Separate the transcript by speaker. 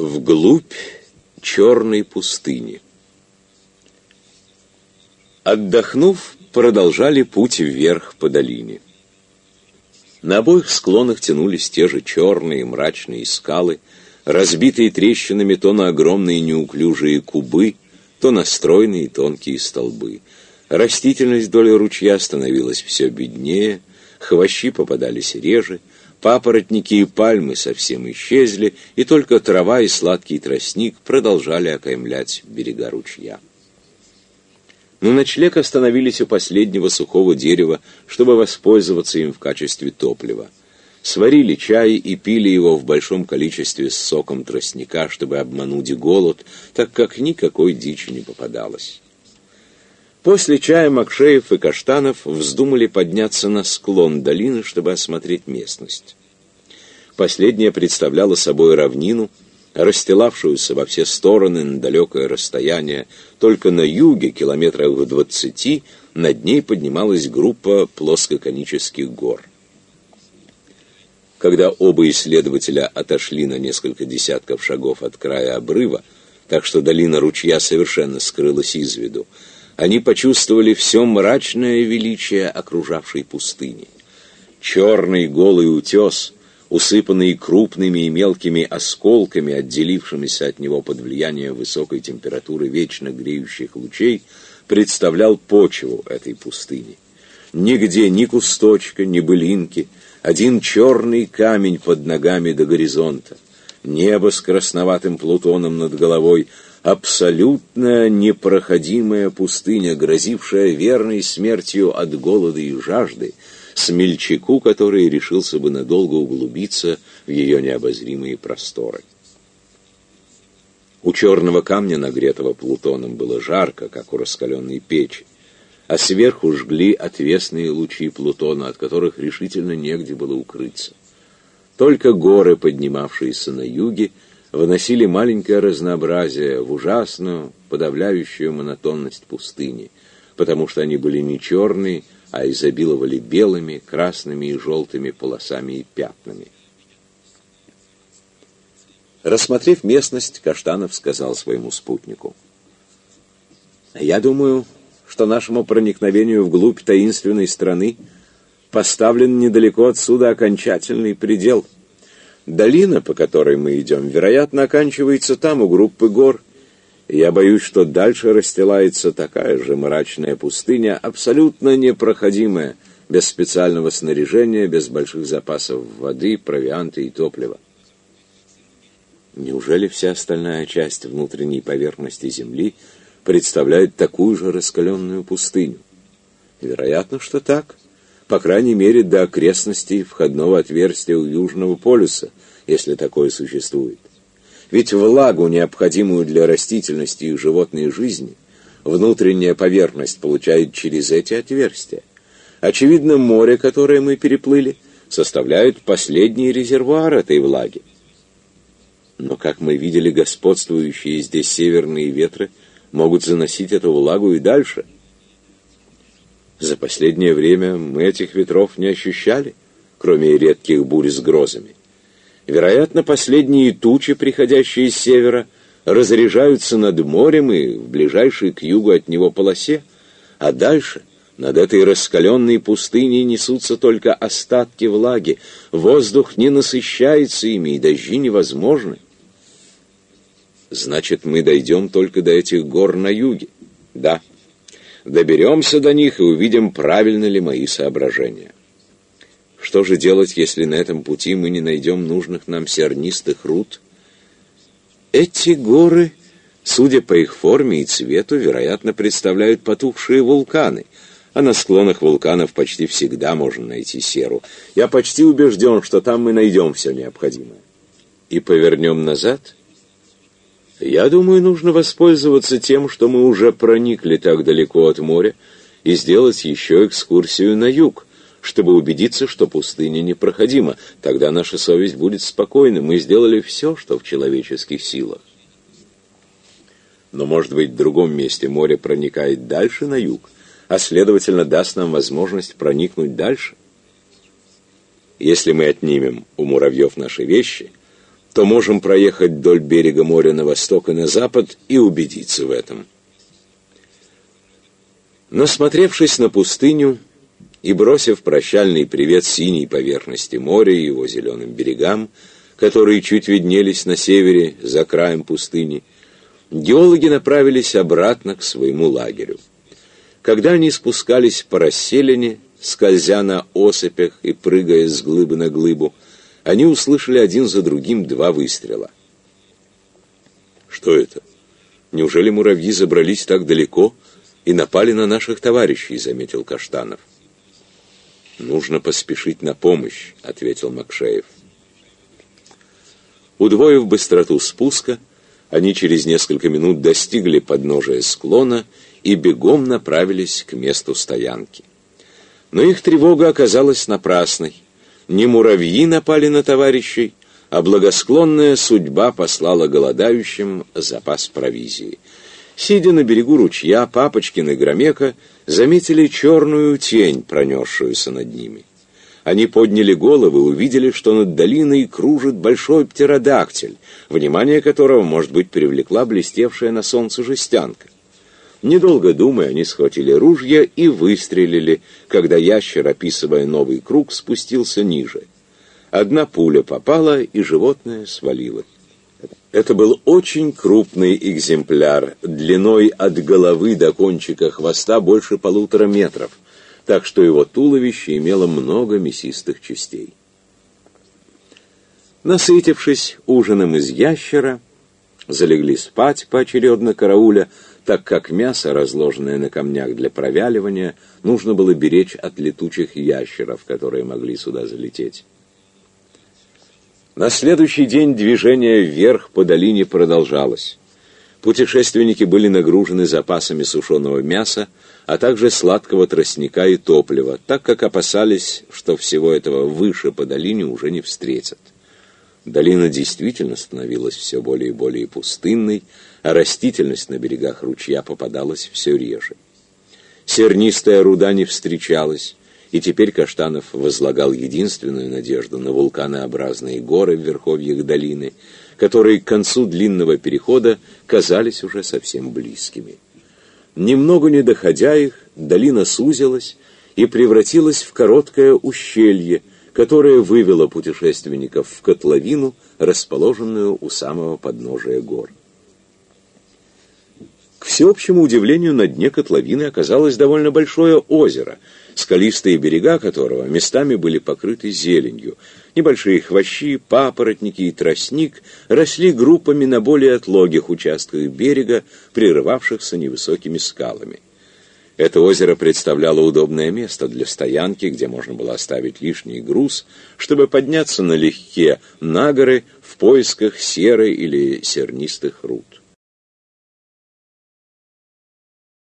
Speaker 1: Вглубь черной пустыни. Отдохнув, продолжали путь вверх по долине. На обоих склонах тянулись те же черные мрачные скалы, разбитые трещинами то на огромные неуклюжие кубы, то на стройные тонкие столбы. Растительность вдоль ручья становилась все беднее, хвощи попадались реже, Папоротники и пальмы совсем исчезли, и только трава и сладкий тростник продолжали окаймлять берега ручья. На ночлег остановились у последнего сухого дерева, чтобы воспользоваться им в качестве топлива. Сварили чай и пили его в большом количестве с соком тростника, чтобы обмануть голод, так как никакой дичи не попадалось. После чая Макшеев и Каштанов вздумали подняться на склон долины, чтобы осмотреть местность. Последняя представляла собой равнину, расстилавшуюся во все стороны на далекое расстояние. Только на юге, километрах в двадцати, над ней поднималась группа плоскоконических гор. Когда оба исследователя отошли на несколько десятков шагов от края обрыва, так что долина ручья совершенно скрылась из виду, они почувствовали все мрачное величие окружавшей пустыни. Черный голый утес, усыпанный крупными и мелкими осколками, отделившимися от него под влиянием высокой температуры вечно греющих лучей, представлял почву этой пустыни. Нигде ни кусточка, ни былинки, один черный камень под ногами до горизонта. Небо с красноватым плутоном над головой — абсолютно непроходимая пустыня, грозившая верной смертью от голода и жажды, смельчаку, который решился бы надолго углубиться в ее необозримые просторы. У черного камня, нагретого Плутоном, было жарко, как у раскаленной печи, а сверху жгли отвесные лучи Плутона, от которых решительно негде было укрыться. Только горы, поднимавшиеся на юге, вносили маленькое разнообразие в ужасную, подавляющую монотонность пустыни, потому что они были не черные, а изобиловали белыми, красными и желтыми полосами и пятнами. Рассмотрев местность, Каштанов сказал своему спутнику. «Я думаю, что нашему проникновению вглубь таинственной страны поставлен недалеко отсюда окончательный предел». Долина, по которой мы идем, вероятно, оканчивается там, у группы гор. я боюсь, что дальше расстилается такая же мрачная пустыня, абсолютно непроходимая, без специального снаряжения, без больших запасов воды, провианта и топлива. Неужели вся остальная часть внутренней поверхности Земли представляет такую же раскаленную пустыню? Вероятно, что так по крайней мере, до окрестностей входного отверстия у Южного полюса, если такое существует. Ведь влагу, необходимую для растительности и животной жизни, внутренняя поверхность получает через эти отверстия. Очевидно, море, которое мы переплыли, составляет последний резервуар этой влаги. Но, как мы видели, господствующие здесь северные ветры могут заносить эту влагу и дальше – за последнее время мы этих ветров не ощущали, кроме редких бурь с грозами. Вероятно, последние тучи, приходящие с севера, разряжаются над морем и в ближайшей к югу от него полосе, а дальше над этой раскаленной пустыней несутся только остатки влаги, воздух не насыщается ими, и дожди невозможны. Значит, мы дойдем только до этих гор на юге. Да. Доберемся до них и увидим, правильно ли мои соображения. Что же делать, если на этом пути мы не найдем нужных нам сернистых руд? Эти горы, судя по их форме и цвету, вероятно, представляют потухшие вулканы, а на склонах вулканов почти всегда можно найти серу. Я почти убежден, что там мы найдем все необходимое. И повернем назад — я думаю, нужно воспользоваться тем, что мы уже проникли так далеко от моря, и сделать еще экскурсию на юг, чтобы убедиться, что пустыня непроходима. Тогда наша совесть будет спокойна. Мы сделали все, что в человеческих силах. Но, может быть, в другом месте море проникает дальше на юг, а, следовательно, даст нам возможность проникнуть дальше. Если мы отнимем у муравьев наши вещи – то можем проехать вдоль берега моря на восток и на запад и убедиться в этом. Насмотревшись на пустыню и бросив прощальный привет синей поверхности моря и его зеленым берегам, которые чуть виднелись на севере за краем пустыни, геологи направились обратно к своему лагерю. Когда они спускались по расселине, скользя на осыпях и прыгая с глыбы на глыбу, они услышали один за другим два выстрела. «Что это? Неужели муравьи забрались так далеко и напали на наших товарищей?» — заметил Каштанов. «Нужно поспешить на помощь», — ответил Макшеев. Удвоив быстроту спуска, они через несколько минут достигли подножия склона и бегом направились к месту стоянки. Но их тревога оказалась напрасной. Не муравьи напали на товарищей, а благосклонная судьба послала голодающим запас провизии. Сидя на берегу ручья, Папочкин и Громека заметили черную тень, пронесшуюся над ними. Они подняли головы и увидели, что над долиной кружит большой птеродактиль, внимание которого, может быть, привлекла блестевшая на солнце жестянка. Недолго думая, они схватили ружья и выстрелили, когда ящер, описывая новый круг, спустился ниже. Одна пуля попала, и животное свалилось. Это был очень крупный экземпляр, длиной от головы до кончика хвоста больше полутора метров, так что его туловище имело много мясистых частей. Насытившись ужином из ящера, залегли спать поочередно карауля, так как мясо, разложенное на камнях для провяливания, нужно было беречь от летучих ящеров, которые могли сюда залететь. На следующий день движение вверх по долине продолжалось. Путешественники были нагружены запасами сушеного мяса, а также сладкого тростника и топлива, так как опасались, что всего этого выше по долине уже не встретят. Долина действительно становилась все более и более пустынной, а растительность на берегах ручья попадалась все реже. Сернистая руда не встречалась, и теперь Каштанов возлагал единственную надежду на вулканообразные горы в верховьях долины, которые к концу длинного перехода казались уже совсем близкими. Немного не доходя их, долина сузилась и превратилась в короткое ущелье, которое вывело путешественников в котловину, расположенную у самого подножия гор. К всеобщему удивлению, на дне котловины оказалось довольно большое озеро, скалистые берега которого местами были покрыты зеленью. Небольшие хвощи, папоротники и тростник росли группами на более отлогих участках берега, прерывавшихся невысокими скалами. Это озеро представляло удобное место для стоянки, где можно было оставить лишний груз, чтобы подняться налегке на горы в поисках серой или сернистых руд.